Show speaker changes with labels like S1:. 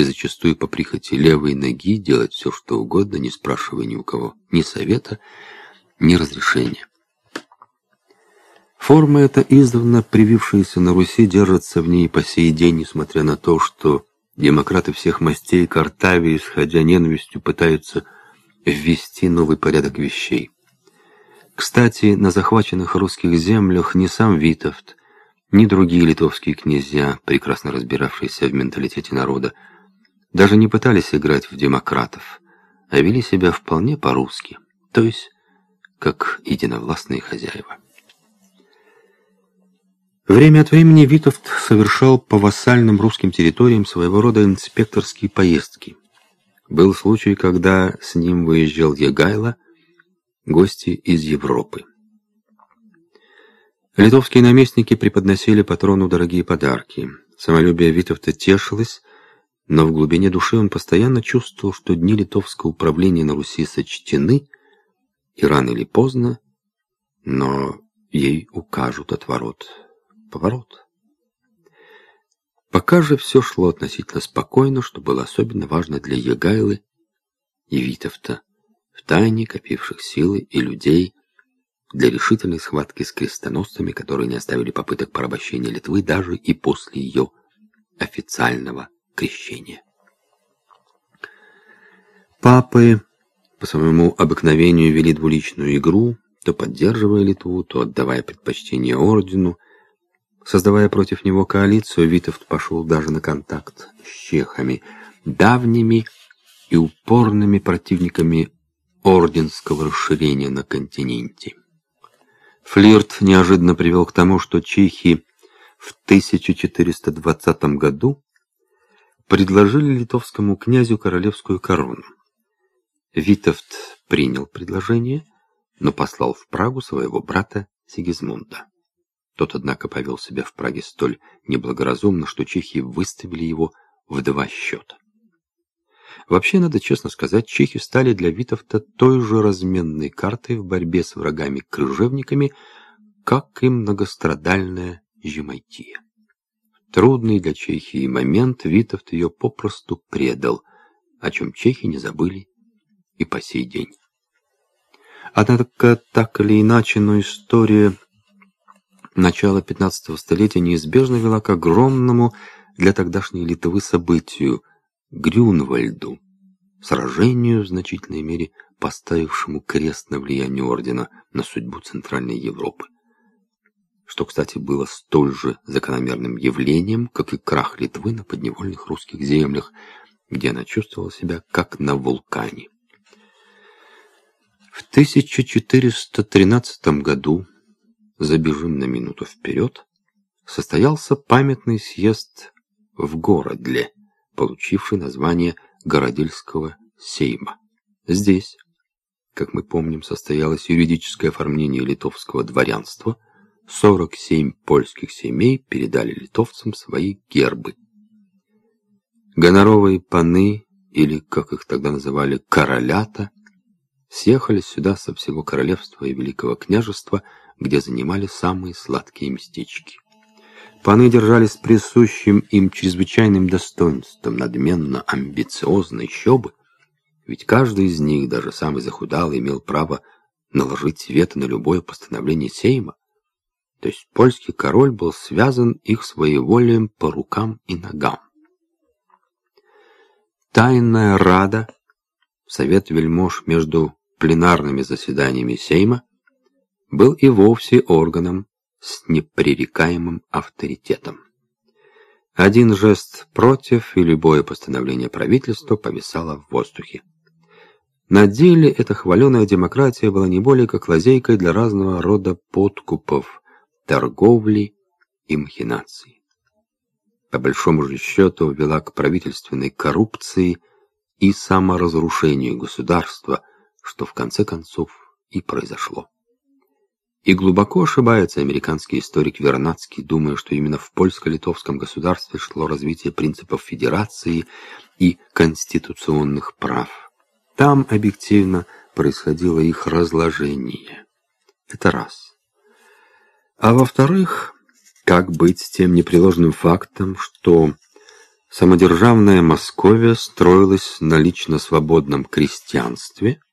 S1: и зачастую по прихоти левой ноги делать все, что угодно, не спрашивая ни у кого ни совета, ни разрешения. Форма эта, издавна привившаяся на Руси, держится в ней по сей день, несмотря на то, что демократы всех мастей Картавии, исходя ненавистью, пытаются ввести новый порядок вещей. Кстати, на захваченных русских землях ни сам Витовт, ни другие литовские князья, прекрасно разбиравшиеся в менталитете народа, даже не пытались играть в демократов, а вели себя вполне по-русски, то есть как единовластные хозяева. Время от времени Витовт совершал по вассальным русским территориям своего рода инспекторские поездки. Был случай, когда с ним выезжал Егайло, гости из Европы. Литовские наместники преподносили патрону дорогие подарки. Самолюбие Витовта тешилось, но в глубине души он постоянно чувствовал, что дни литовского управления на Руси сочтены, и рано или поздно, но ей укажут отворот поворот. Пока же все шло относительно спокойно, что было особенно важно для Егайлы и Витовта, втайне копивших силы и людей для решительной схватки с крестоносцами, которые не оставили попыток порабощения Литвы даже и после ее официального крещения. Папы по своему обыкновению вели двуличную игру, то поддерживая Литву, то отдавая предпочтение ордену, Создавая против него коалицию, Витовт пошел даже на контакт с чехами, давними и упорными противниками орденского расширения на континенте. Флирт неожиданно привел к тому, что чехи в 1420 году предложили литовскому князю королевскую корону. Витовт принял предложение, но послал в Прагу своего брата Сигизмунда. Тот, однако, повел себя в Праге столь неблагоразумно, что чехи выставили его в два счета. Вообще, надо честно сказать, чехи стали для Витовта той же разменной картой в борьбе с врагами-крыжевниками, как и многострадальная Жемайтия. Трудный для Чехии момент Витовт ее попросту предал, о чем чехи не забыли и по сей день. Однако, так или иначе, но история начало 15 столетия неизбежно вела к огромному для тогдашней Литвы событию – Грюнвальду, сражению в значительной мере поставившему крест на влияние ордена на судьбу Центральной Европы. Что, кстати, было столь же закономерным явлением, как и крах Литвы на подневольных русских землях, где она чувствовала себя как на вулкане. В 1413 году забежим на минуту вперед, состоялся памятный съезд в городе, получивший название Городильского сейма. Здесь, как мы помним, состоялось юридическое оформление литовского дворянства, 47 польских семей передали литовцам свои гербы. Гоноровые паны, или, как их тогда называли, королята, съехали сюда со всего королевства и великого княжества где занимали самые сладкие местечки. Паны держались присущим им чрезвычайным достоинством, надменно, амбициозно, еще бы. Ведь каждый из них, даже самый захудалый, имел право наложить вето на любое постановление Сейма. То есть польский король был связан их своеволием по рукам и ногам. Тайная рада, совет вельмож между пленарными заседаниями Сейма, был и вовсе органом с непререкаемым авторитетом. Один жест против и любое постановление правительства повисало в воздухе. На деле эта хваленая демократия была не более как лазейкой для разного рода подкупов, торговли и махинаций. По большому же счету вела к правительственной коррупции и саморазрушению государства, что в конце концов и произошло. И глубоко ошибается американский историк Вернадский, думая, что именно в польско-литовском государстве шло развитие принципов федерации и конституционных прав. Там объективно происходило их разложение. Это раз. А во-вторых, как быть с тем непреложным фактом, что самодержавная Московия строилась на лично свободном крестьянстве –